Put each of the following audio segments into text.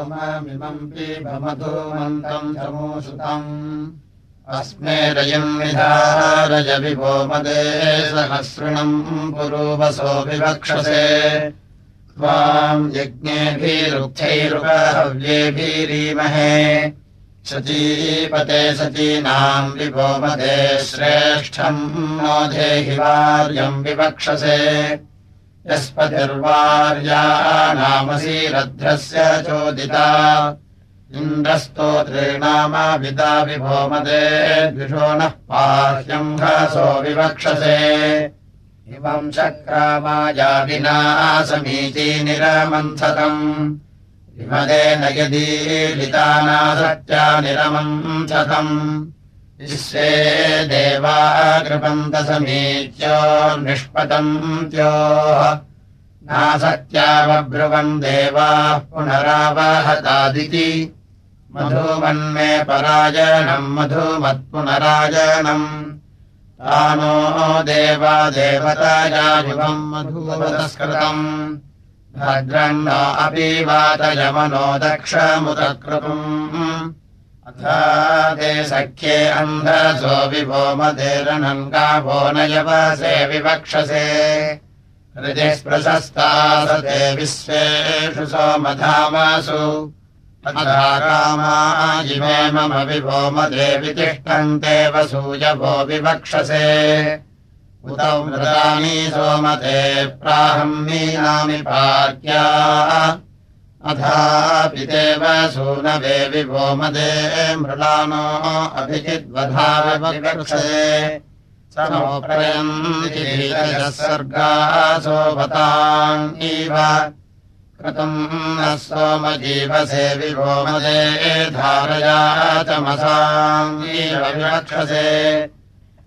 सोममिमम् चमूसुतम् अस्मे रयम् विधारय विभोमदे सहस्रणम् पुरूपसो विवक्षसे। त्वाम् यज्ञेभिरुक्थैरुपहव्येभिरीमहे शचीपते सचीनाम् विभोमदे श्रेष्ठम् नो धेहि वार्यम् विवक्षसे यस्पतिर्वार्या नामसीरध्रस्य चोदिता इन्द्रस्तोत्रेणामापिता विभोमदे द्विषो नः पाह्यम् घसो विवक्षसे। इमम् चक्रामाया विना समीची निरमन्थतम् विमदेन यदीलितानासत्या निरमन्थतम् विश्वे देवा कृपन्तसमीच्यो निष्पतन्त्योः नासत्यावब्रुवन् देवाः पुनरावहतादिति। मधुमन्मे पराजनम् मधुमत्पुनराजनम्। तानो देवा देवतायायुवम् मधुवतस्कृतम् भद्रम् न अपि वातयमनो दक्षमुदकृतम् ते सख्ये अन्धसो विभोमदेरनम् गावो नयवसे विवक्षसे। हृदिस्प्रशस्ता स ते विश्वेषु सोमधामासु। इमे मम विभोमदेवि तिष्ठन्ते वसूयभो विवक्षसे। उतौ मृदानि सोमते प्राहम्मीनामि पार्या अथापितेव सूनवे विभोमदे मृलानो अभिजिद्वधाविवक्षसे समोप्रयम् सर्गासोभताम् इव। कृतम् न सोमजीवसे विभोमदे धारया चमसाम् इव विवक्षसे।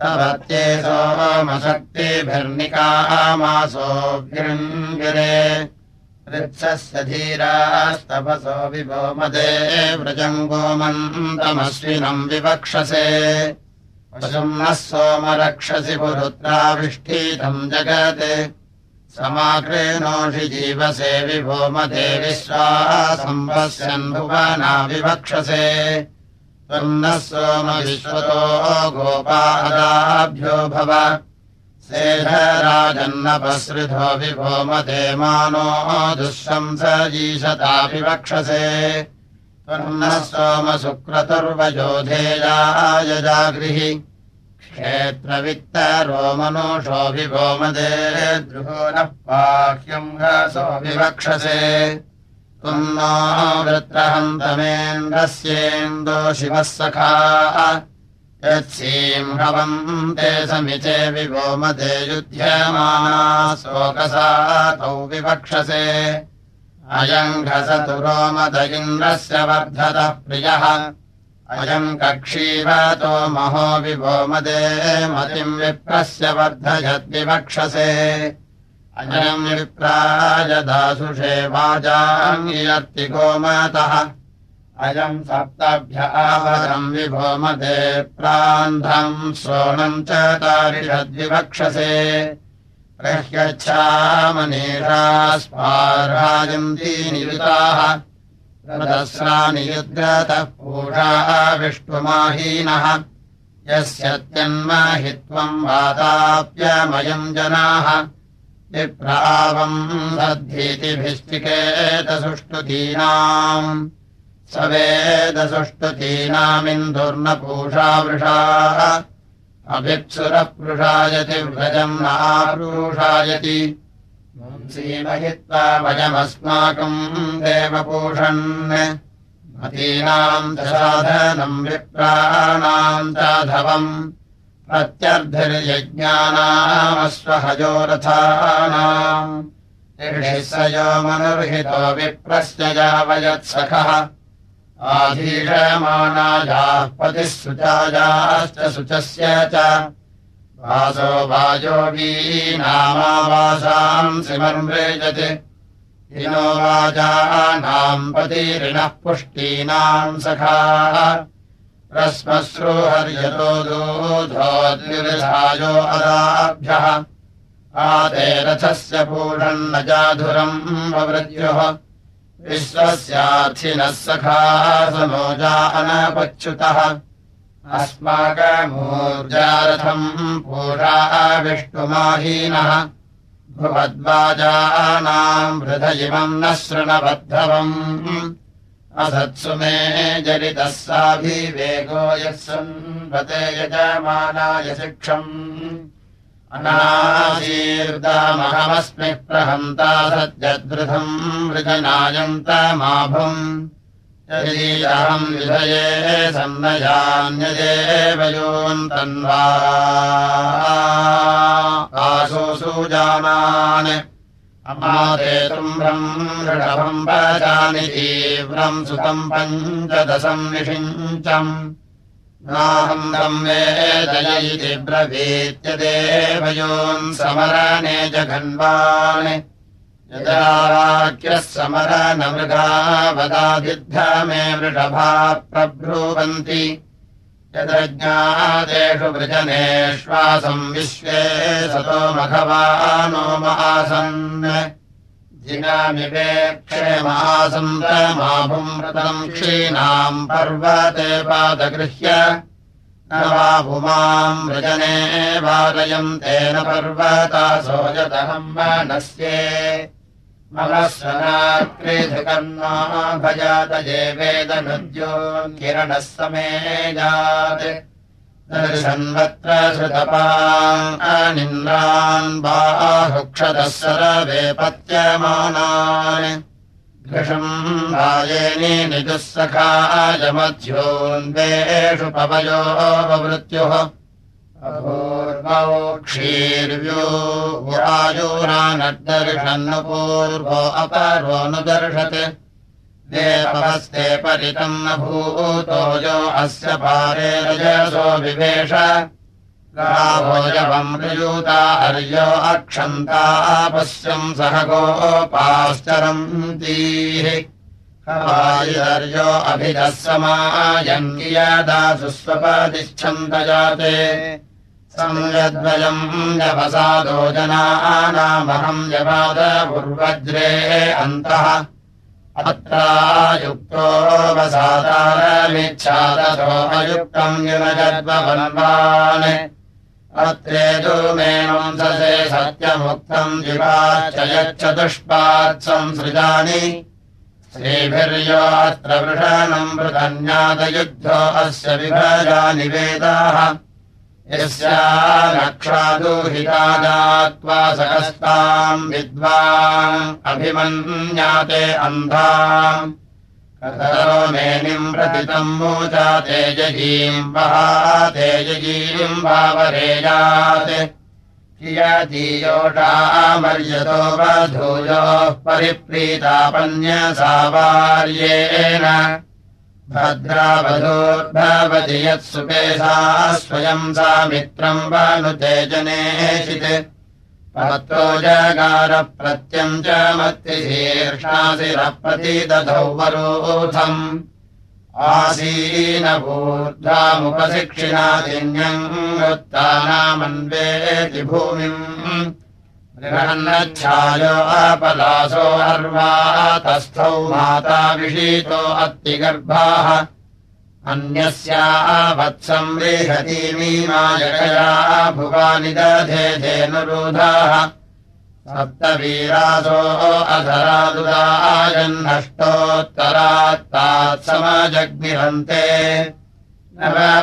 तवत्ये सोमशक्तिभिर्निकामासोऽग्निरे वृक्षस्य धीरास्तपसो विभोमदे व्रजम् गोमन्तमश्विनम् विवक्षसे। पशुम् नः सोमरक्षसि पुरुत्राविष्ठीतम् जगत्। समाकृणोषि जीवसे विभोमदे विश्वासम्पश्यन् भुवना विवक्षसे। त्वम् नः सोम विश्वतो गोपादाभ्यो भव सेधराजन्नपसृधो विभोमदे मानो दुःशंसजीशताभिवक्षसे त्वन्नः सोमशुक्रतुर्वयोधेयायजागृहि क्षेत्रवित्तरोमनोषो विभोमदे द्रुहो नः पाह्यम् हसो विवक्षसे। त्वम् नो वृत्रहन्तमेन्द्रस्येन्दो शिवः सखा यत्सींहवम् ते समिचे विभोमते युध्यमाना शोकसा तौ विवक्षसे। अयम् घसतु रोमद इन्द्रस्य वर्धतः प्रियः। अयम् कक्षीवतो महो विभोमदे मतिम् विप्रस्य वर्धयद्विवक्षसे अयम् विप्रायदासुषे वाजाम् गोमतः अयम् सप्तभ्य आवरम् विभोमदे प्रान्धम् श्रोणम् च तारिषद्विवक्षसे। प्रह्यच्छामनीषा स्मार्हायन्ती नियुताः रदस्राणि युद्रतः पूषा विष्णुमाहीनः। यस्यत्यन्महि त्वम् वाताप्यमयम् जनाः। विप्रावम् दद्धीतिभिश्चिकेतसुष्टुतीनाम् स वेदसुष्टुतीनामिन्दुर्नपूषा वृषाः अभिप्सुरपृषायति व्रजम् नापूषायति सीमहित्वा वयमस्माकम् देवपूषन्। मतीनाम् च साधनम् विप्राणाम् प्रत्यर्धिर्यज्ञानामस्वहजोरथानाम्। स यो मनुर्हितो विप्रस्य यावयत्सखः आधीषमानायाः पतिः सुचायाश्च शुचस्य च। वासो वाजो वीनामावासाम् सिमर्मृजति हिनो वाजानाम् पतिरिणः पुष्टीनाम् सखाः। रश्मश्रुहर्यतो दूधोद्विधायो अदाभ्यः। आते रथस्य पूषन्न जाधुरम् ववृद्युः विश्वस्यार्थिनः सखा समोजा अनपच्युतः अस्माकमूर्जारथम् पूषा विष्णुमाहीनः। भुवद्वाजानाम् हृदयिमम् न शृणबद्धवम्। असत्सु मे जरितः साभिवेगो यः सन्वते यजमानाय शिक्षम् अनाशीर्दामहमस्मि प्रहन्ता सत्यद्वृथम् वृजनायन्तमाभुम् यदि अहम् विधये सन्नयान्यदेव योऽन्तन्वा आशु सूजानान्। अमादेतुम्भ्रम् ऋषभम् वचानि तीव्रम् सुतम् पञ्चदशम् निषिञ्चम् नाहम् तम् वेदय इति ब्रवीत्यदेवयोन् समरणे जघन्वान्। यदा वाक्यः समरनमृगावदादिद्ध मे वृषभा प्रब्रुवन्ति। यदज्ञादेषु वृजनेश्वासम् विश्वे सतो मघवानो मासन् जिनामिवेक्षेमासन्तमाभुमृतम् क्षीणाम् पर्वते पादगृह्य न वा पुमाम् वृजने वारयम् तेन पर्वतासो यदहम् मनस्ये मम स्वनाक्रीधुकर्णा भजातये वेदनुद्योन्किरणः समेजात् दर्शन्वत्र श्रुतपा अनिन्द्रान् बाहुक्षतः सरवे पत्यमानान् घृषम् राजेनि निजुःसखायमध्योन्वेषु पवयो ववृत्युः पूर्वौ क्षीर्व्यो वायुरानर्दर्शन् पूर्वो अपरोऽनुदर्शत् देवहस्ते परितम् न भूतो यो अस्य पारे रजसो विवेश। गाभोजवम् ऋयूता हर्यो अक्षन्ता पश्यम् सह गोपाश्चरन्तीः। हवायुर्यो अभिदः समायम् यदा सुस्वपतिच्छन्द जाते। संयद्वयम् यवसादो जनानामहम् यवाद पूर्वज्रे अन्तः अत्रायुक्तो वसादारमिच्छादतो अयुक्तम् युनजद्वन्वान् अत्रेदु मे वंससे सत्यमुक्तम् युगाच्च यच्चतुष्पात् संसृजानि श्रीभिर्यो अत्र वृषणम् वृतन्यादयुद्धो अस्य विभजानि वेदाः यस्या रक्षादुहितादात्वा सहस्ताम् विद्वान् अभिमन्याते कतरो मेनिम् प्रतितम् मोचा तेजयीम् वहा तेजयीम् भावरेयात् कियतीयोषामर्यतो वधूयोः परिप्रीतापन्यसावार्येण भद्रावधूर्भवति यत्सुपेशा स्वयम् सा मित्रम् वनुतेजनेशित् पत्रो जगारप्रत्यम् च मत्तिशीर्षासिरप्रति दधौ वरोधम् आसीनभूर्धामुपशिक्षिणादिन्यम् उत्तानामन्वेति भूमिम् बृहन्नच्छायो अपलासो अर्वातस्थौ माता विषीतो अत्तिगर्भाः। अन्यस्या वत्सम् रेहतीमीमायकया भुवानि दधे धेनुरुधाः सप्तवीरासो नव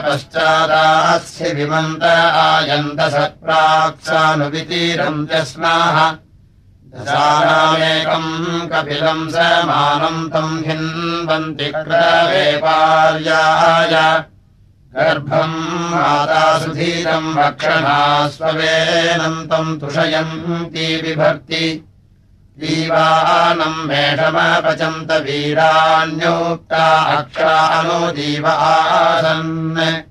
पश्चादास्य विमन्त आयन्त स्नाः दशानामेकम् कपिलम् समानम् तम् हिन्वन्ति कृतवेपार्याय गर्भम् मातासुधीरम् रक्षणा स्ववेनम् तम् तुषयन्ती बिभर्ति दीवानम् मेषमपचन्त वीरान्योक्ता अक्षानो दीव आसन्।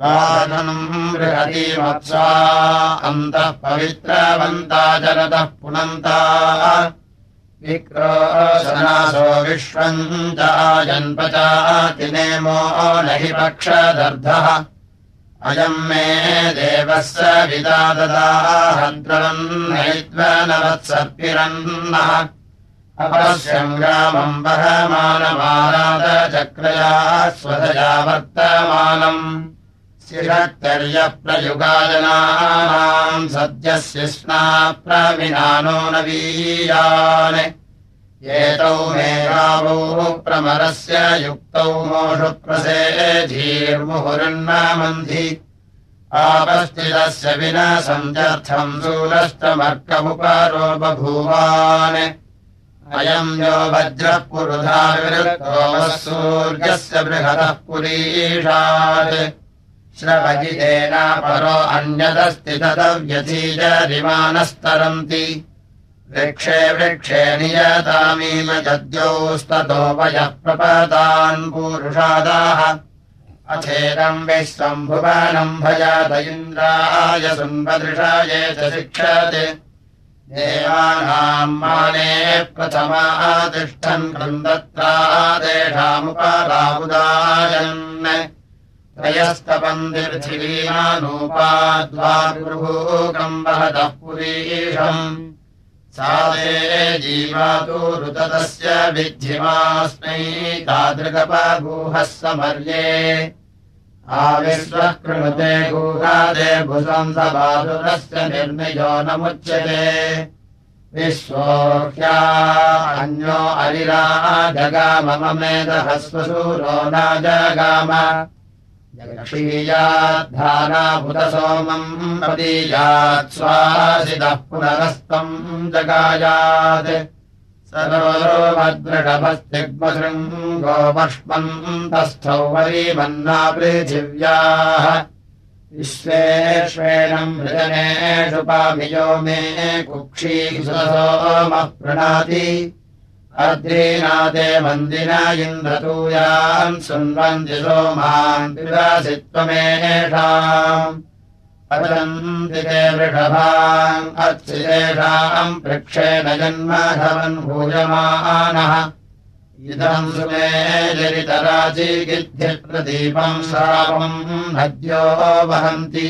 वादनम् बृहती वत्सा अन्तः पवित्रवन्ता जरतः पुनन्ता। विक्रोशनासो विश्वम् चायन्पचातिनेमो न हि पक्षदर्धः अयम् मे देवस्य विदा ददाहद्रवन्नैत्वनवत्सर्पिरन्नः अपश्यम् ग्रामम् वहमानमानादचक्रया स्वधया वर्तमानम् शिरक्तर्यप्रयुगाजनानाम् सद्यस्य स्ना प्रविनानो नवीयान् एतौ मे गावौ प्रमरस्य युक्तौ धीर्मुहुरन्नामन्धि आपस्थितस्य विना सन्त्यर्थम् शूलश्चमर्कमुपारो बभूवान्। अयम् यो वज्रः पुरुधा विरुद्धोमः सूर्यस्य बृहदः पुरीषात्। श्रवजितेन परो अन्यदस्ति तदव्यतीजरिमानस्तरन्ति वृक्षे वृक्षे नियतामीम यद्योस्ततो वयः प्रपदान् पूरुषादाः अथेदम् विश्वम्भुवनम् भजात इन्द्राय सुन्वदृशाय च शिक्षते। देवानाम् माने प्रथमातिष्ठन् कृन्दत्रादेशामुपराबुदायन् त्रयस्तपन्दिर्थिलीमानूपाद्वागृहूकम् वहतः पुरीषम् सा ते जीवातु ऋततस्य विद्धिमास्मै तादृगपगूहः समर्ये। आविश्वः कृणुते गुहादे भुसंसबाधुरस्य निर्णयो नमुच्यते विश्वोह्या अन्यो अरिरा जगाम मेदहस्वसूरो न जगाम क्षीयाद्धानाभुतसोमम् पदीयात् स्वासितः पुनरस्तम् जगायात्। सरोमद्रडभस्तिग्मशृङ्गोपष्पन्तस्थौ वरीमन्ना पृथिव्याः विश्वेष्वेणम् मृजनेषु पामियो मे कुक्षीसोमः प्रणाति अद्रीनादे मन्दिना इन्द्रतूयान् शृण्वन्ति सोमान् विवासि त्वमेषाम् अदन्ति ते वृषभाम् अत्सितेषाम् पृक्षेण जन्मधवन् भूयमानः। इदम् सुमे जरितराजीगिद्धिप्रदीपम् श्रावम् नद्यो वहन्ति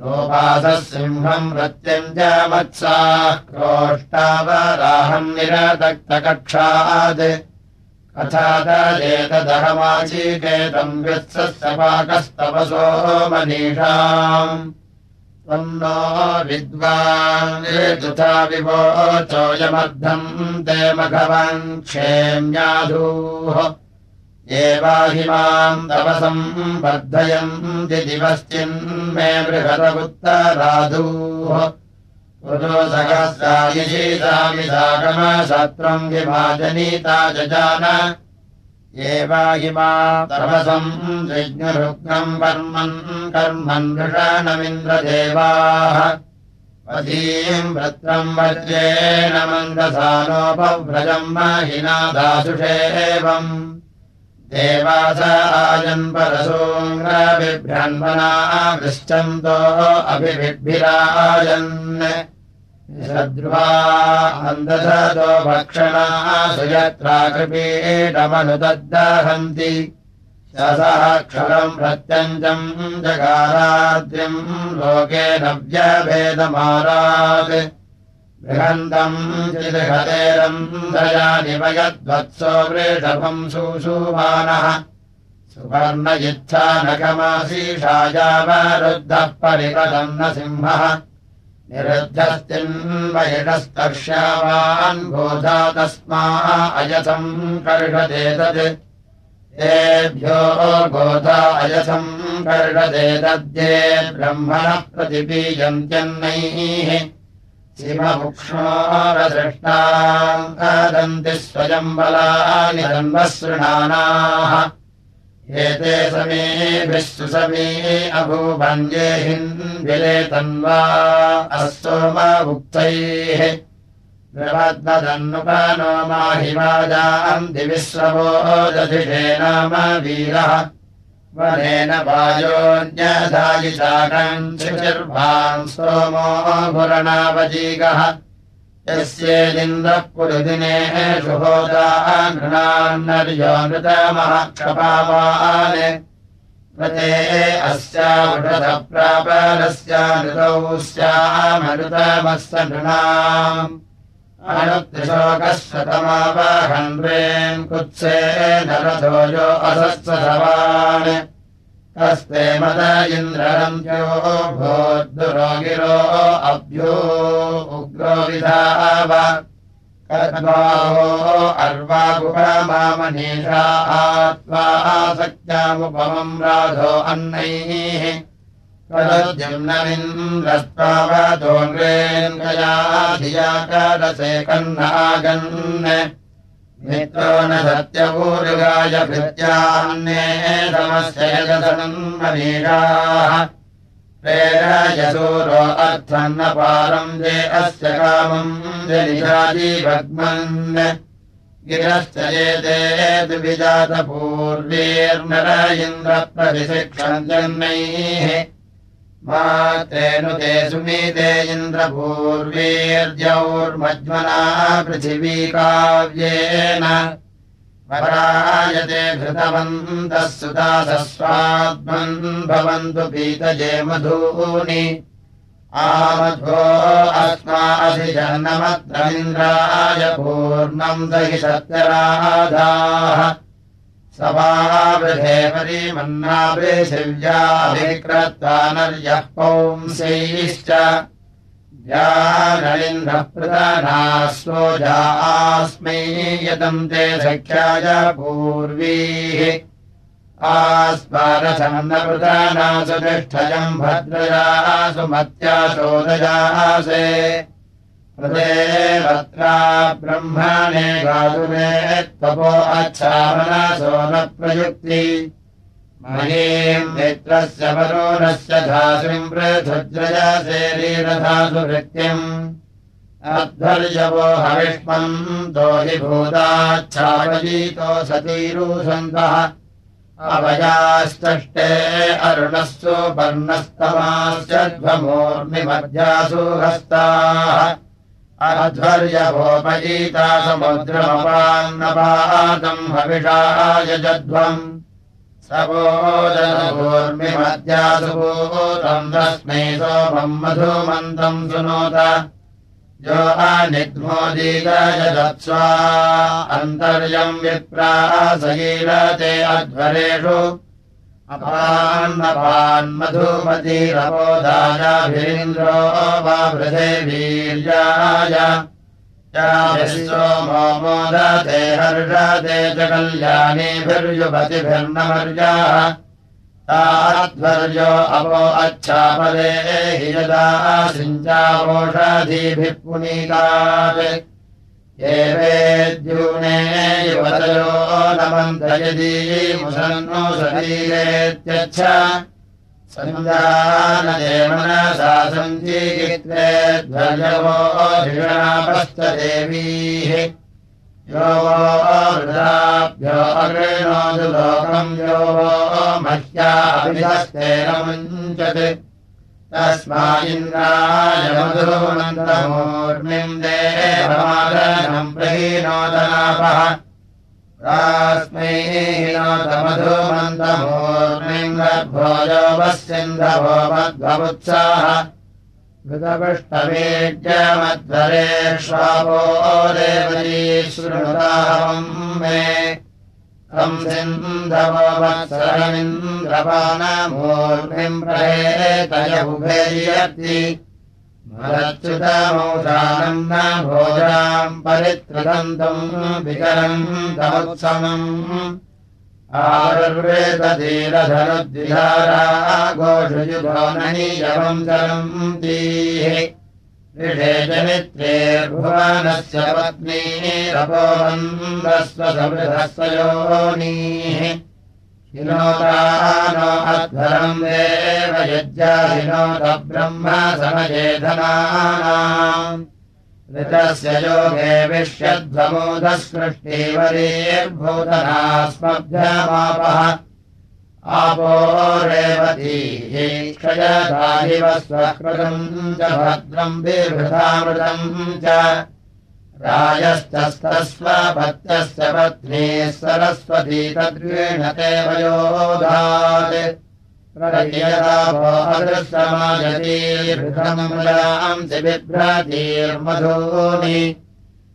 लोपासः सिंहम् च मत्साः क्रोष्टावराहम् निरदक्तकक्षात् कथादजेतदहमाचीकेतम् व्यत्सस्य पाकस्तपसो मनीषाम्। त्वम् नो तथा विवोचोऽयमर्धम् ते मघवन् क्षेम्याधूः एवाहिमाम् तपसम् वर्धयन्ति दिवश्चिन्मे बृहदपुत्तराधूः पुरो सागमशत्रम् विभाजनीता जजान। एवाहिमा तपसम् विज्ञरुग्नम् कर्मन् कर्मन् वृषणमिन्द्रदेवाः पदीम् वृत्रम् वज्रेण मन्दसानोपव्रजम् महिना दासुषेवम् देवास आजन्परसोङ्ग्रबिभ्रन्मना वृष्टन्तो सद्रुवा अन्दधतो भक्षणा सुयत्रा कृपीडमनुदद्दहन्ति। सहक्षरम् प्रत्यञ्जम् जगाराद्रिम् लोकेन व्यभेदमारात् बृहन्तम् चिदहतेरम् दयानिवयद्वत्सो वृषभम् सुषुवानः सुवर्णयिच्छा नखमासीषायावरुद्धः परिपदम् न सिंहः। निरुद्धस्तिन्वयिषस्तर्श्यावान् गोधा तस्मा अयथम् कर्षदेतत् तेभ्यो गोधा अयथम् कर्षदेतद्ये ब्रह्मणः प्रतिपीयन्त्यन्नैः शिवमुक्ष्णोरदृष्टादन्ति स्वयम् बलानि जन्मसृणानाः। एते समेभिः सुसमे अभूवन्येहिन्विले तन्वा अस्तोमुक्तैः प्रपद्मदन्नुपनो माहिवाजाम् दिविश्रवो दधिषे नाम वीरः वनेन वायोऽन्यधायिताकम् चिर्वान् सोमो भुरणावजीगः। पुरुदिनेषु होदा नृतमः क्षपावान् प्रते अस्यावृतप्रापरस्य नृतौ स्यामनृतमस्य नृणाम् शतमावहन्वेन् कुत्से नरथोजो असत्सवान् कस्ते मद इन्द्ररन्त्यो भोद्दुरोगिरो अभ्यो उग्रो विधाव। कद्वाहो अर्वागुपमामनीषा आत्वा सत्यामुपमम् राधो अन्नैः न्द्रस्त्वावदोङ्ग्रेङ्गया धियाकारसे कन्नागन् मित्रो न सत्यपूरुगाय भृत्यान्ये मनीषाः प्रेरयसूरो अर्थम् न पारम् जे अस्य कामम् जनिषाजीभग्मन् गिरश्च एते द्विजातपूर्वीर्नर इन्द्रप्रतिशिक्षम् जन्मैः तेनुते सुमीते इन्द्रपूर्वीर्जौर्मज्मना पृथिवी काव्येन परायते घृतवन्तः सुदासस्वात्मन् भवन्तु पीतजे मधूनि। आमध्वो अस्माधिजन्नमत्रमिन्द्राय पूर्णम् दहि सत्यराधाः सवावृधे परीमन्नापृथिव्याभिक्रत्वा नर्यः पौंसैश्च। व्यानलिन्द्रप्रदानास्वोजास्मै यतम् ते सख्याय पूर्वीः। आस्मारसन्नप्रदानासु तिष्ठयम् भद्रयासु मत्यासोदयासे देवत्रा ब्रह्मणे अच्छामनसो न प्रयुक्ति महीम् नेत्रस्य वरोणस्य धातुम् पृथुज्रजशरीरधातु वृत्तिम् अध्वर्यवो हविष्मम् दोहि भूताच्छावजीतो सतीरुसन्तः अवयास्तष्टे अरुणस्तु पर्णस्तमाश्चध्वमूर्मिमध्यासु हस्ताः अध्वर्यभोपयीता समुद्रमपान्नपादम् हविषायजध्वम् सबोदनभूर्मिमद्यासुभूतम् तस्मै सोमम् मधुमन्तम् सुनोत। यो अनिग्मोदीतयदत्स्वा अन्तर्यम् विप्रासगीरते अध्वरेषु वीर्याय। सोमो मोदते हर्षते च कल्याणीभिर्युपतिभिर्नमर्याः ताध्वर्यो अवो अच्छापदे हि यदा सिञ्चावोषाधीभिः पुनीकात् एवेद्यूने युवतयो नमन्तयदी मुसन्नो शरीरेत्यच्छ सञ्जानदेवनसा सञ्जीकित्रे ध्वजवो धिषणापश्च देवीः। यो वो वृदाभ्यो अगृणोतु लोकम् यो वो मह्याभिधस्तेन मुञ्चत् रास्मै नोतमधुमन्तमूर्मिम् गर्भोजो वस्यन्धवो मध्वमुत्साह कृतपृष्ठवेद्यमध्वरेष्वापो देवती शृणुताहम् मे मरच्युतमौषानम् न भोजाम् परित्रदन्तम् विकरम् तमुत्समम् आरुर्वेदधीरधनुद्विधारा घोषयुधो ननीयवम् चरन्तीः ऋषेजमित्रेर्भुवनस्य पत्नीरपोबन्धस्वसमृधस्वयोनीः हिनोतानो अध्वरम् देव यज्ञाहिनोत ब्रह्म समयेधनानाम् ऋतस्य योगे विष्यध्वमोधसृष्टिवरीर्भूतनास्मभ्यमापः स्वकृतम् च भद्रम् बिभृतामृतम् च राजस्तस्तस्वपत्यस्य पत्नी सरस्वती तद्वीणते वयोधात् अदृशमायतीर्भृतमृजांसि बिभ्रतीर्मधूनि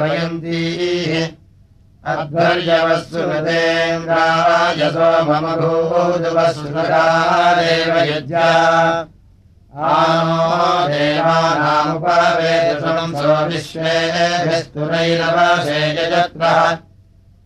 वयन्तीः। अध्वर्यवस्सुमतेन्द्रायसो मम भूजुवस्सुनकारेव यज्ञा। आनो देवानामुपवेदसं सो विश्वेभिस्तुरैरवशे यजत्रः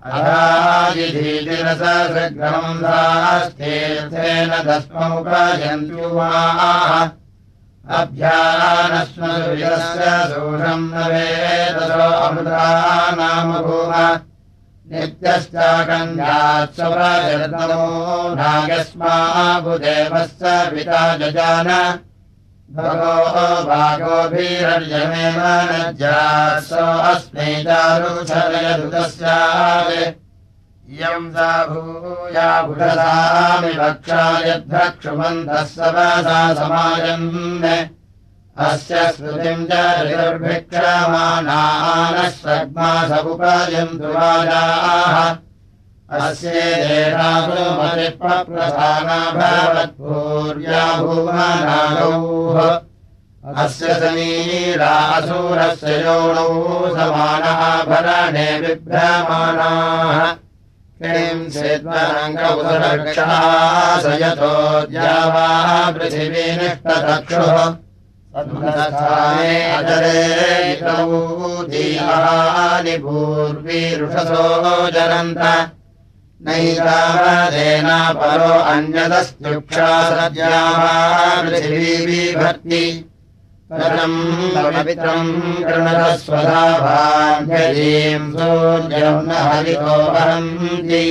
अधाजिधीतिरसग्रहम् दास्तीर्थेन दस्ममुपयन्त्युमाः अभ्यानश्मसुयस्य सूषम् न वेदसो अमृता नाम भूम नित्यश्चाकन्यात्सवजर्दमो नागस्माबुदेवस्य पिता जजान भगो अस्मै चारुचलयदुतस्यात् इयम् सा भूया भुषसामि भक्षा यद्भक्षुमन्तः सवसा समायन्। अस्य स्मृतिम् च ऋर्भिक्षमानानः सग्मा समुपयन्तु राजाः अस्येदेशासुमतिप्रसाना भवत्पूर्या भुवनागौः अस्य समीरासुरस्य योनौ समानः भरणे बिभ्रमाणाः किम् सेत्वरङ्गौदरक्षाः स यतो द्यावा पृथिवीनिष्टचक्षुः अजरे भूर्वीरुषसो जरन्त नैतावदेना परो अन्यदस्त्युक्षा सद्याः पृथिवीभक्ति परम् पवित्रम् कृणतस्वधाभाण्यजीम् सूर्यम् न हरितो वहन्ति।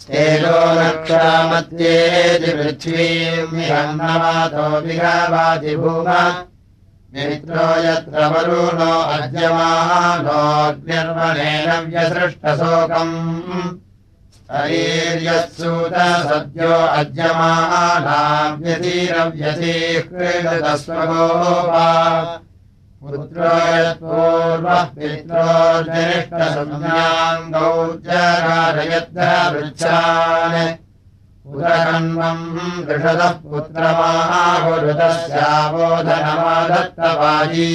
स्तेजो नक्षामत्येति पृथ्वीम् अन्नवातो विहावाति भूम मित्रो यत्र वरुणो अद्यमानोऽग्निर्वणेन व्यसृष्टशोकम् स्तरीर्यत्सूत सद्यो अद्यमानाव्यतीरव्यतीः क्रीडतस्वगोपा पुत्रो यत्पूर्वः पित्रोर्जनिष्ठसंज्ञाम् गौर्जकारयद्धवृच्छान् उदकन्वम् दृषदः पुत्रमाहुरुदस्यावोधनमादत्तवाजी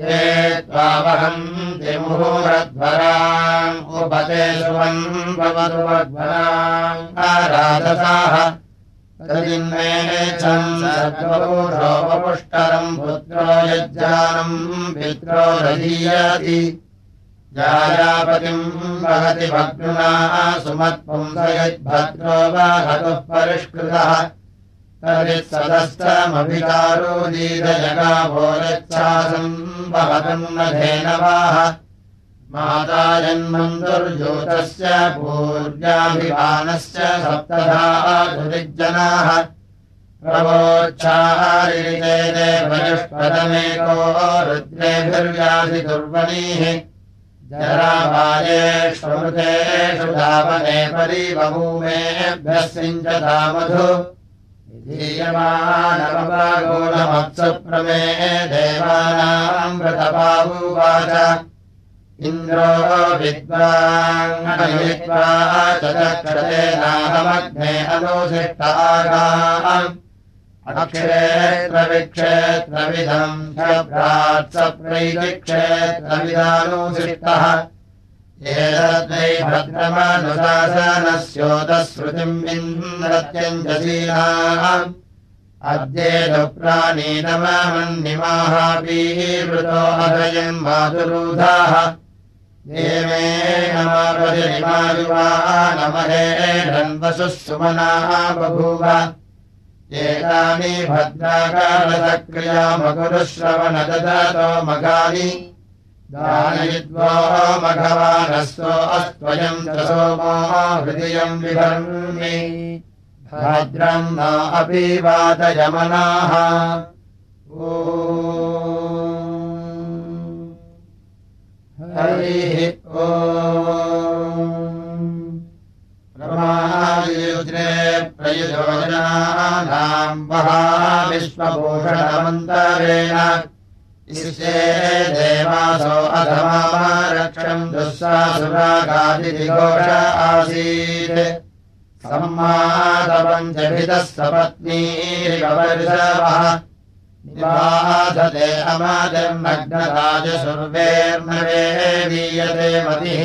ये त्वावहन्ति मुहूरध्वराम् उपते सुवन् भवतु वध्वराम् आराधसाः तदिन्मेच्छोपपुष्टरम् पुत्रो यज्जानम् पित्रो रजीयति जायापतिम् वहति भग्नुना सुमत्पुंस यद्भद्रो वहतुः परिष्कृतः तदित्सदस्तमभिकारोदीतजगाभोरच्छासम् वहतम् न धेनवाः। माता जन्मन्तुर्जोतस्य पूर्व्याभिमानस्य सप्तधा धुरिज्जनाः प्रवोच्छाहारिते देवयुष्पदमेको रुद्रेभिर्व्याधिदुर्वणीः जराबालेष्वमृतेषु धावने परिबभूमेभ्यः सिञ्चता मधु धीयमानवगोणमत्सुप्रमे देवानाम् व्रतपावुवाच इन्द्रो विद्वाङ्गयित्वा चक्षते नाहमग्ने अनुसिष्टागा अक्षेत्रविक्षेत्रविधम् क्षप्रात्सप्रैतिक्षेत्रविधानुसिष्टः एतद्वै भद्रमनुशासनस्योतश्रुतिम् इन्द्रत्यञ्जसीनाः अद्येतु प्राणीनमन्निमाहापीवृतो अभयम् मातुरूधाः देवे नमपरिमायुवानमहे धन्वसुः सुमनाः बभूव। एतानि भद्राकालसक्रियामकुरुश्रवणदतो मगानि मघवानस्तो अस्त्वयम् हृदयम् विभर्मि भद्रम् न अपि वादयमनाः ओ हरिः ओमायुद्रे प्रयुजोजनानाम् वहा विश्वभूषणमन्तरेण दुःसासुरागादिघोष आसीत्। निवाधते अमादिर्नग्नराजसुर्वेर्नवे दीयते मतिः।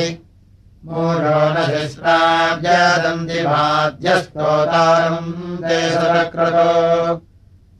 मूढो न शिस्राव्यदन्ति माध्यस्तोतारम् ते सरक्रतो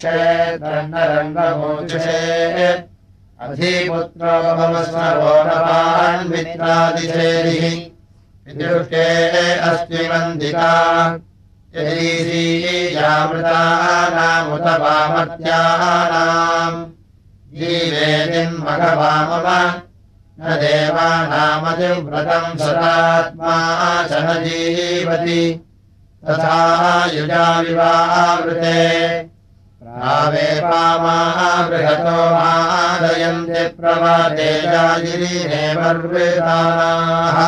क्षेत्रण्डरङ्गमोक्षे अधिपुत्रो भवस्मरोणवान्मित्रादिशेरिः विदुष्टे अस्ति वन्दिका। यदीयामृतानामुत वामत्यानाम् जीवेदिन्मघवामम न देवानामतिव्रतम् सदात्मा च न जीवति तथा युजाविवावृते प्रावे पामाः बृहतो मादयन्ति प्रवादेजागिरिनेवर्वेदानाः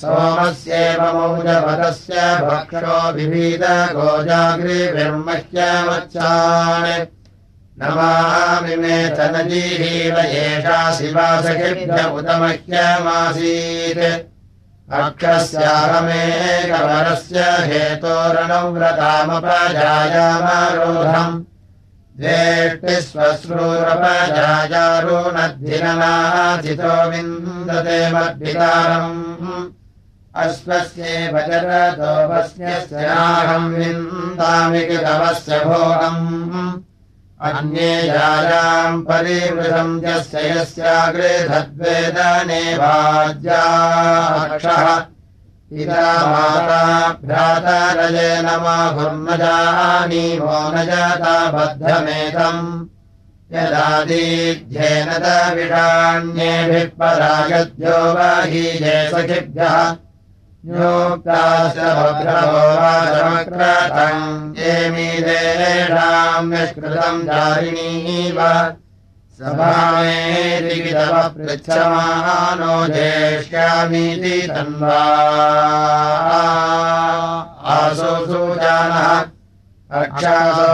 सोमस्येव मौजपदस्य भक्षो विभीत गोजाग्रिभिर्मह्यमच्चान् नमामिमे तनजीहीव एषा शिवासखिभ्य उतमह्यमासीत् अक्षस्याहमेकवरस्य हेतोरणव्रतामपजायामारोधम् द्वेष्टिस्वश्रूरपजायारोणद्धिननाथितो विन्दते मद्भितारम् अश्वस्येव जरतोपस्यस्याहम् विन्दामि कृतवस्य भोगम्। अन्ये यायाम् परिवृतम् यस्य यस्याग्रे धद्वेदने वाज्याक्षः माता भ्रातरजे नमाहुर्न जानीमो न जाता बद्धमेतम् यदादीध्येन तविषाण्येभिः परागद्यो वाहीजे सखिभ्यः। ोक्ताश्रभ्रभोवाचमक्रतम् येमीदेषाम् यष्कृतम् सभामेरितव पृच्छमानो जेष्यामीति तन्वा। आसो सूजानः अक्षासो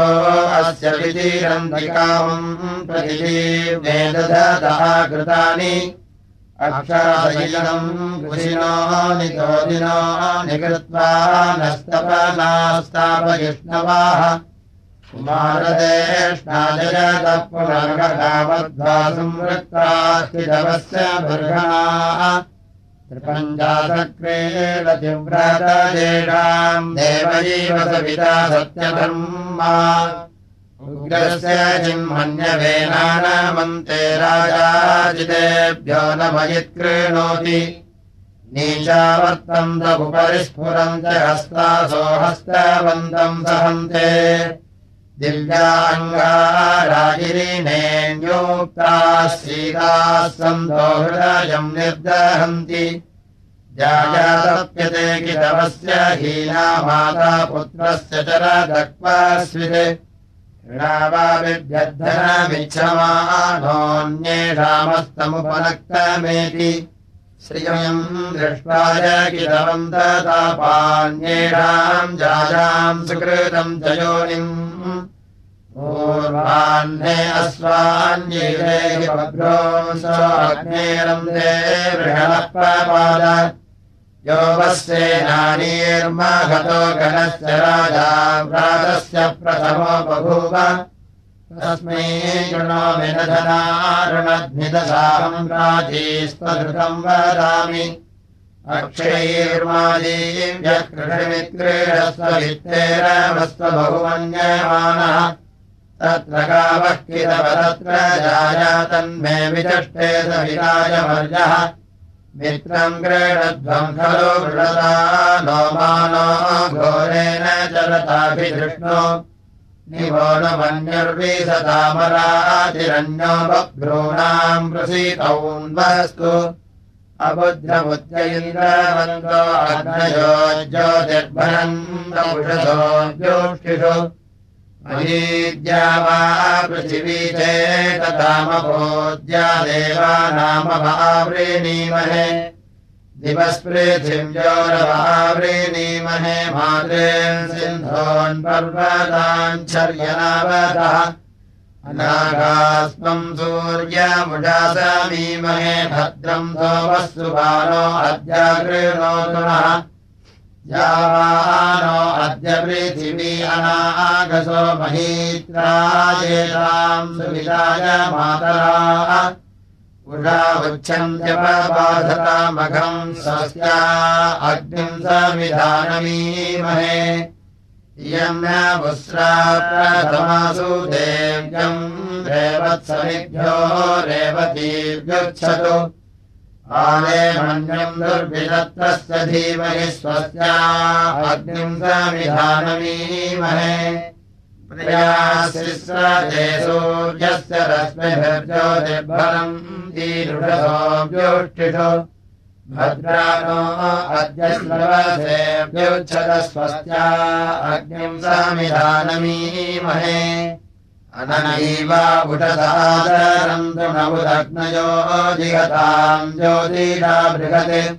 अस्य वितीरन्तिकामम् प्रतिदीर्णेदधतः कृतानि। अक्षराशयनम् कुशिनो नितोदिनो निकृत्वा नस्तपनास्तापयिष्णवाः पुनर्गतावद्वा संवृत्तास्तिदवस्य बर्हणाः त्रिपञ्चासक्रेलतिव्रतजेषाम् देवजीव सविता सत्यधर्मा। उग्रस्य जिह्मन्यवेनानमन्ते राजाजितेभ्यो न मयित्कृणोति नीचावर्तम् तमुपरि स्फुरम् च हस्तासो हस्तवन्तम् सहन्ते दिव्याङ्गारागिरिणेन्योक्ताः सीताः सन्तो हृदयम् निर्दहन्ति। जायातप्यते कितवस्य हीना माता पुत्रस्य च ऋणावाबिभ्यर्थनमिच्छमानोऽन्येषामस्तमुपनक्तमेति श्रियम् दृष्ट्वाय किलवन्ततापान्येषाम् जायाम् सुकृतम् च योनिम् पूर्वाह्ने अस्वान्येभ्रो स्वाग्नेरम् दे बृहणः यो वस्येनानीर्महतो गणस्य राजा व्रातस्य प्रथमो बभूव राजीस्त्वधृतम् वदामि। अक्षयैर्मादीव्यक्रीडस्ववित्तेरवस्त्वबहुमन्यमानः तत्र गावः किलवदत्र जाया तन्मे विचष्टे सविराजमर्यः मित्रम् क्रीडध्वम् खलु वृणता नो मानो घोरेण चलताभिधृष्णो निवो न मन्युर्विसतामरातिरन्यो बभ्रूणाम् प्रसीतौन्वस्तु। अबुद्ध्रमुद्रयिन्द्रवन्तो अग्नयो ज्योतिर्भरन्तमुषसो ज्योष्टिषु महीद्या वा पृथिवी चेततामभोद्या दिवस् पृथिव्योरवावृणीमहे मातृन् सिन्धोन्पर्वताञ्छर्यनावतः अनागास्मम् सूर्यमुजासमीमहे भद्रम् सोमसुभानो अद्य कृणोतु नः। या अद्य पृथिवी अनागसो महीत्रायेताम् सुविताय मातराः। उषा उच्छन्त्यपबाधतामघम् स्वस्या अग्निम् समिधानमीमहे। इयम् न पुस्रा प्रथमासु देव्यम् रेवत्समिभ्यो रेवतीभ्युच्छतु। आले मन्यम् दुर्विदत्तस्य धीमहि स्वस्या अग्निम् समिधानमीमहे प्रियाशिस्रते सूर्यस्य रश्मिभिर्ज्योतिर्भरम् दीरुषसोऽव्योष्टिषु भद्रानो अद्य श्रवसेभ्योच्छत स्वस्या अग्निम् समिधानमीमहे अननैवा उषसादरम् तु नवुदग्नयो जिगताम् ज्योतिषा बृहत्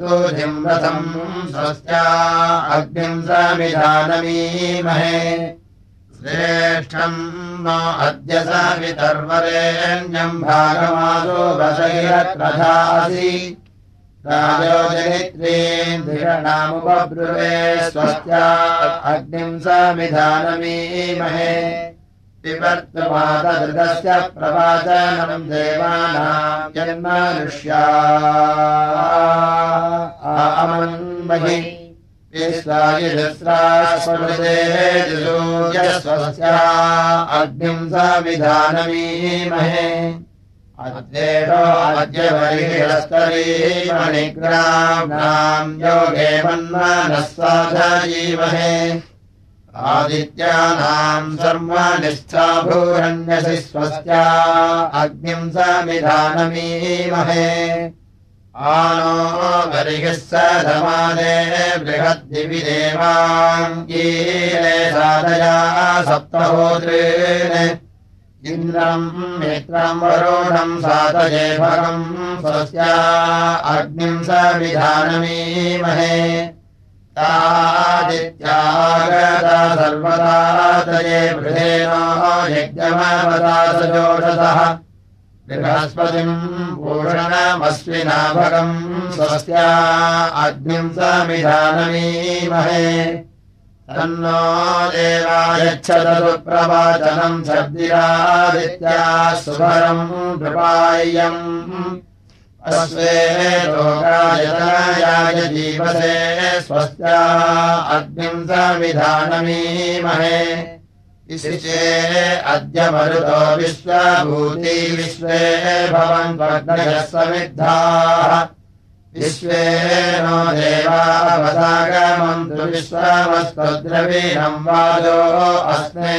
तु जिम्रथम् स्वस्या अग्निम् समिधानमीमहे। श्रेष्ठम् नो अद्य सवितर्वरेण्यम् भागमासो वसैरत्रधासि राजोजनित्रीन्धिरणामुपब्रुवे स्वस्या अग्निम् समिधानमीमहे विवर्तमादृतस्य प्रवाचनम् देवानाम् जन्मनुष्या अमन्महि विश्वायुधस्रास्मृतेजसूर्यस्वस्या अग्निम् समिधानमीमहे अद्येषो अद्य बहिरस्तरीमणिग्राम्नाम् योगे मन्मानः साधीमहे आदित्यानाम् सर्वाणिष्ठा भूरण्यसि स्वस्या अग्निम् समिधानमीमहे। आनो बर्हिः सधमाने बृहद्दिवि देवाङ्गीले साधया सप्तहोदृन्। इन्द्रम् मित्रम् वरुणम् सातये भगम् स्वस्या अग्निम् समिधानमीमहे तादित्यागता सर्वदा तये वृधेनो यज्ञमवता सजोषसः बृहस्पतिम् पूषणमस्विना भगम् स्वस्या अग्निम् समिधानमीमहे। तन्नो देवायच्छदतु प्रवाचनम् शब्दिरादित्या सुभरम् कृपायम् लोकायतनायाय जीवसे स्वस्या अग्निम् समिधानमीमहे इशिचे अद्य मरुतो विश्वभूति विश्वे भवन्त्वग्नयः समिद्धाः विश्वे नो देवावसागमन्तु विश्वमस्त्वद्रवीणम् वाजो अस्मे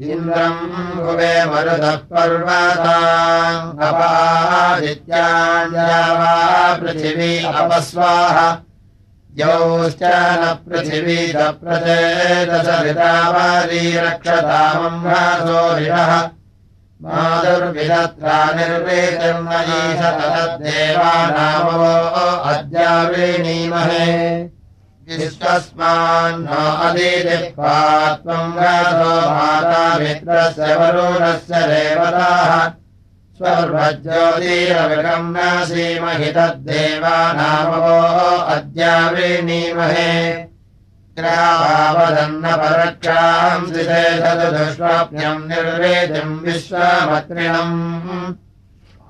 इन्द्रम् भुवे मरुतः पर्वता अपादित्याञ्जा वा पृथिवी अपस्वाः। यौश्च न पृथिवी दप्रचेदसरितावारी रक्षतामम् घासोरिणः माधुर्विदत्रा निर्वेतिर्मयीश तदेवानामवो अद्यावृणीमहे विश्वस्मान्नो अदिदिक्वा त्वम् गातो माता मित्रस्य वरुणस्य देवताः। स्वर्वज्योतिरविगम् न सीमहि तद्देवानामवो अद्यावृणीमहे ग्रावावदन्न परक्षाम् दुष्वप्न्यम् निर्वेदिम् विश्वमत्रिणम्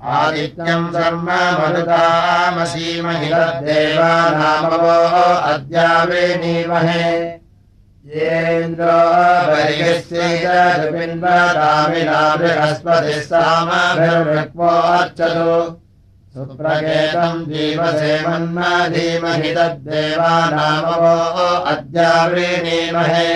आदित्यम् सर्म मरुतामसीमहि तद्देवानामवो अद्यावृणीमहे येन्द्रो बर्हिस्यैतपिन्वदामिना बृहस्पतिः सामभिर्वक्वोऽर्चतु सुप्रकेतम् जीवसे मन्मा धीमहि तद्देवानामवो अद्यावृणीमहे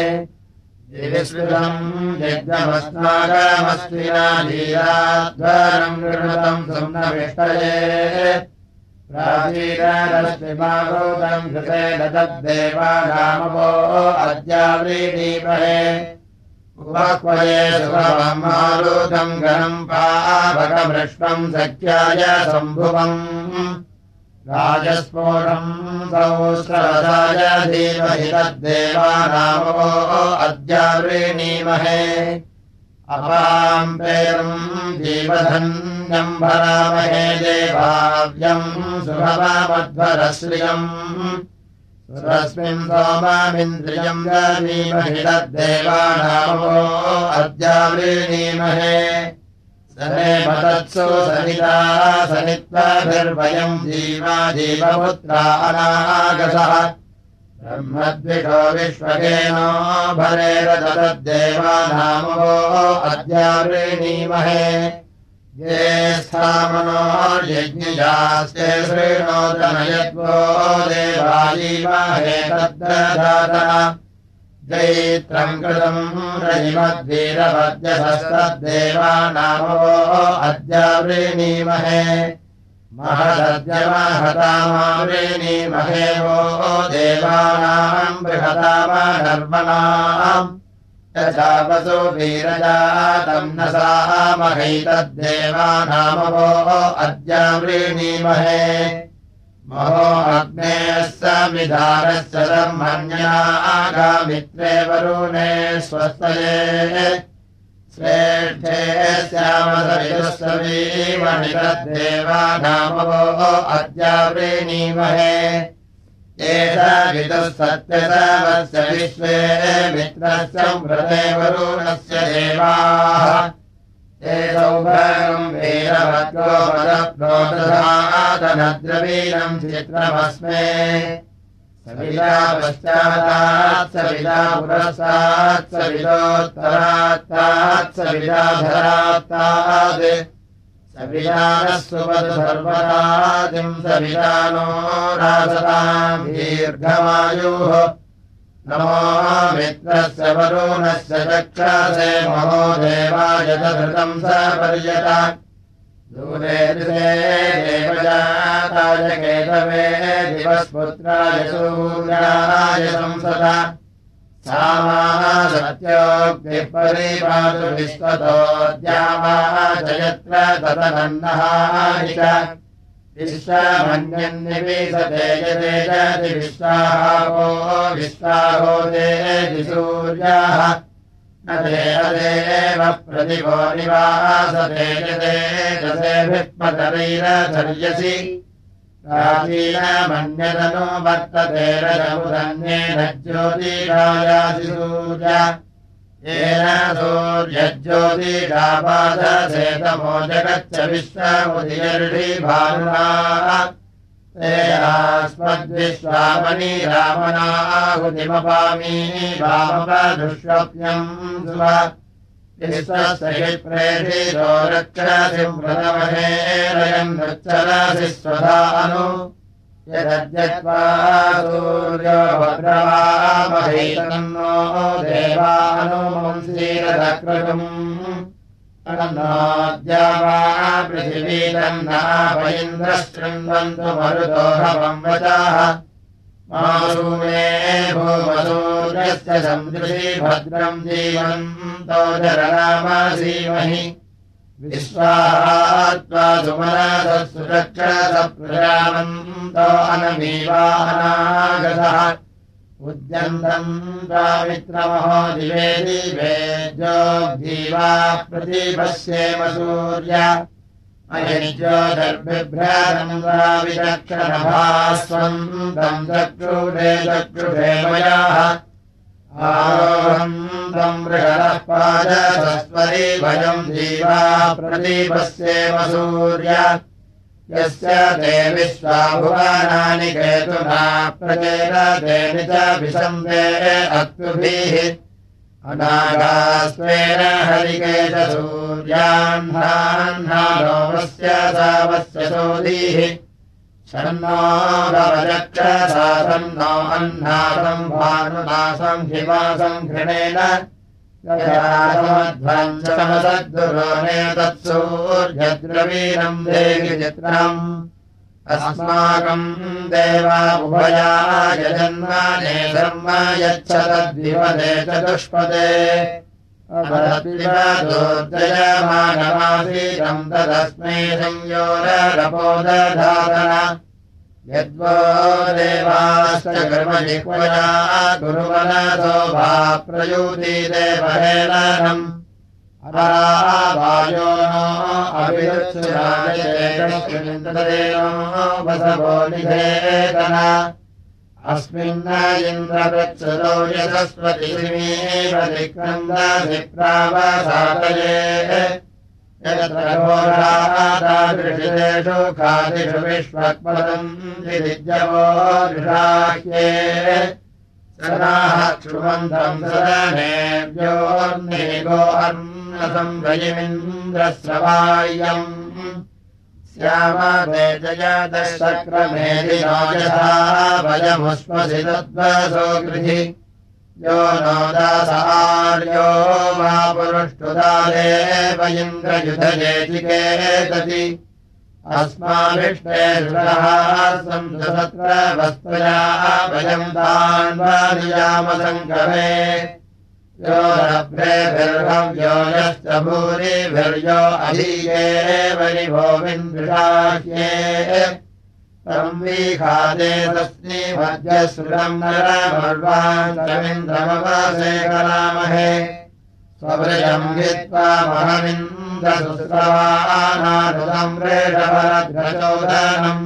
प्राचीनरश्मिमागोतम् कृते तद्देवानामवो अद्यावृणीमहे उपक्वये सुखममारुतम् गणम् पावकमृष्टम् सख्याय सम्भुवम् राजस्फोटम् सहस्रवदाय धीमहि तद्देवानामो अद्यावृणीमहे अपाम् पेरम् जीवधन्यम् भरामहे देवाव्यम् सुभवमध्वरश्रियम्। सुरस्मिन् सोमामिन्द्रियम् तद्देवानामो अद्यावृणीमहे सने मतत्सु सनिता सनित्वाभिर्वयम् जीवा जीवपुत्रा अनागसः। ब्रह्मद्विषो विश्वकेनो भरेरददेवानामो अद्यावृणीमहे ये स्थामनो यज्ञजास्ते शृणोदनयत्वो देवायीमहे तद्ददातः जैत्रम् कृतम् रजिमद्वीरवद्यसस्तद्देवानामो अद्यावृणीमहे महदद्यमहतामावृणीमहे वो देवानाम् बृहतामधर्मणाम् यथापसु वीरजातम् न सामहैतद्देवानामवो अद्यावृणीमहे महो अग्नेः समिधानस्य धर्मण्यागामित्रे वरुणे स्वस्तये श्रेष्ठे श्यामसविदुःसवीमणितद्देवानामवो अद्यावृणीमहे एष विदुः सत्यसवस्य विश्वे मित्रस्य व्रते वरुणस्य देवाः सौभगम् वीरवद्गोपदप्रोदधातनद्रवीरम् चित्रमस्मे सविता पश्चात्तात् सविता पुरस्तात् सवितोत्तरात्तात् सविताधरात्तात् सवितानः सुपदसर्वदादिम् सवितानो रासताम् दीर्घमायुः चक्षासे महो देवाय धृतम् स पर्यत। दूरे देवजाताय केतवे दिवस्पुत्राय सूर्याय संसद। सामाः सत्योक्तिः परिपातु विश्वतोऽद्यावा च यत्र तदनन्नः च विश्वमन्यन्निविशते यते विश्वाहो विश्वाहो देति सूर्याः। न ते अदेव प्रतिभो निवासते यते दशेभित्मतरैरधर्यसि प्राचीनमन्यतनो वर्तते रजमुदन्येन ज्योतिरायासि सूर्य येन सूर्यज्योतिषापादसेतमो जगच्च विश्वमुदिर्षिभानुना तेनास्मद्विश्वामणि रामनाहुतिमपामी वामपदुष्वप्न्यम् सुव विश्वस्य प्रेषितो रक्षसिम् प्रथमहेरयम् नृच्छरसि स्वधानु यदद्यत्वा भद्रवामहैतन्नो देवानुमंसीरदक्रतुम् अनन्नाद्या वा पृथिवीतन्नापयिन्द्रः शृण्वन्तु मरुदोहवं वचाः। मासूमे भूमसूर्यस्य सन्दृशी भद्रम् जीवन्तो जरनामासीमहि विश्वात्वा सुमनसुरक्षसप्रजामन्तो अनमीवानागतः। उद्यन्तम् त्वामित्रमहो दिवे दिवे जोग्जीवा प्रतिपश्येम सूर्य अयज्योतिर्बिभ्रातम् वा विचक्षणभास्वन्तम् चक्षुषे चक्षुषे पादसस्वरी भयम् जीवा प्रदीपस्येव सूर्य। यस्य ते विश्वाभुवानानि केतुना प्रचेरतेन च विशन्ते अक्तुभिः अनागास्त्वेन हरिकेशसूर्याह्नाह्नालोमस्य सावस्य भानुनासम् हिमासम् घृणेन समसद्गुरोणे तत्सूर्यद्रवीरम् देवि चित्रम्। अस्माकम् देवा उभया यजन्माने धर्म यच्छतद्विपदे चतुष्पदे तदस्मै संयोरपोदधारण यद्वो देवाश्च कर्मजिह्वया गुरुवनसो भा प्रयूति देवहेलनम् अरावायो नो अभिरुत्सुराजयेनो वसवो निधेतन अस्मिन्न यशस्वतिमेव दिक्नन्दधिप्रावसातये घोरादादृशिषु खादिषु विदिजवो दृढाह्ये सदाः क्षुमन्तम् सदनेभ्योर्निगो अन्नसंभयमिन्द्रस्रवायम् श्यामते जयदशक्रमेदिनो यथा भयमुष्मसि तद्वसो गृहि यो नो दासार्यो वा पुरुष्टुदादेव इन्द्रयुधजेचिकेतति अस्माभिष्टे सत्र वस्त्रया वयम् तान्वानियामसङ्कमे यश्च भूरिभिर्यो अधीयेव निभोविन्दृशाह्ये संवीखादे तस्मै मध्यश्रुतम् नरमर्वान्तरमिन्द्रमवासे कलामहे। स्वव्रजम् हित्वा महमिन्द्रसुस्रवानानुतम् रेषफलग्रचोदनम्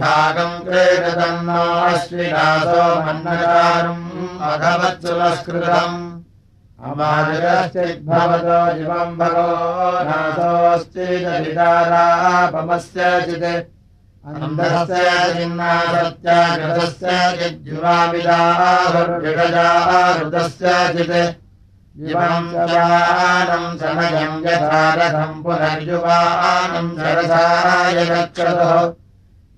भागम् क्रीडतम् नो अश्विनासो मन्नकारुम् अघवत्सुलस्कृतम् अमाजश्चिद्भवतो जीवम् भगो नासोऽस्तिदारापमस्य चित् अनन्दस्य चिन्नासत्य कृतस्य चिद्युवामिदाहुर्विषजाहृतस्य चित् जीवम् सवानम् समयम् यथा रथम् पुनर्युवानम् सरसाय गच्छतु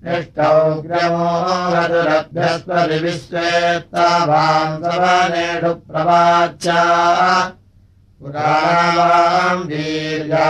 निष्ठौग्रमो हतुरभ्यस्त्वविश्वेत्तावाम् सवनेषु प्रवाच्या। पुरावाम् वीर्या